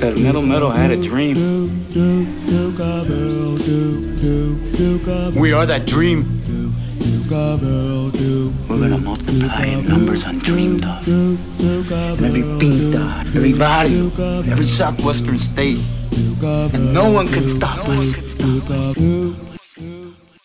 El Metal Metal had a dream. We are that dream. do do cabell do We're gonna multiply numbers on Dream Dog. do do And every pinta, uh, every barrio, every southwestern state. And no one can stop us.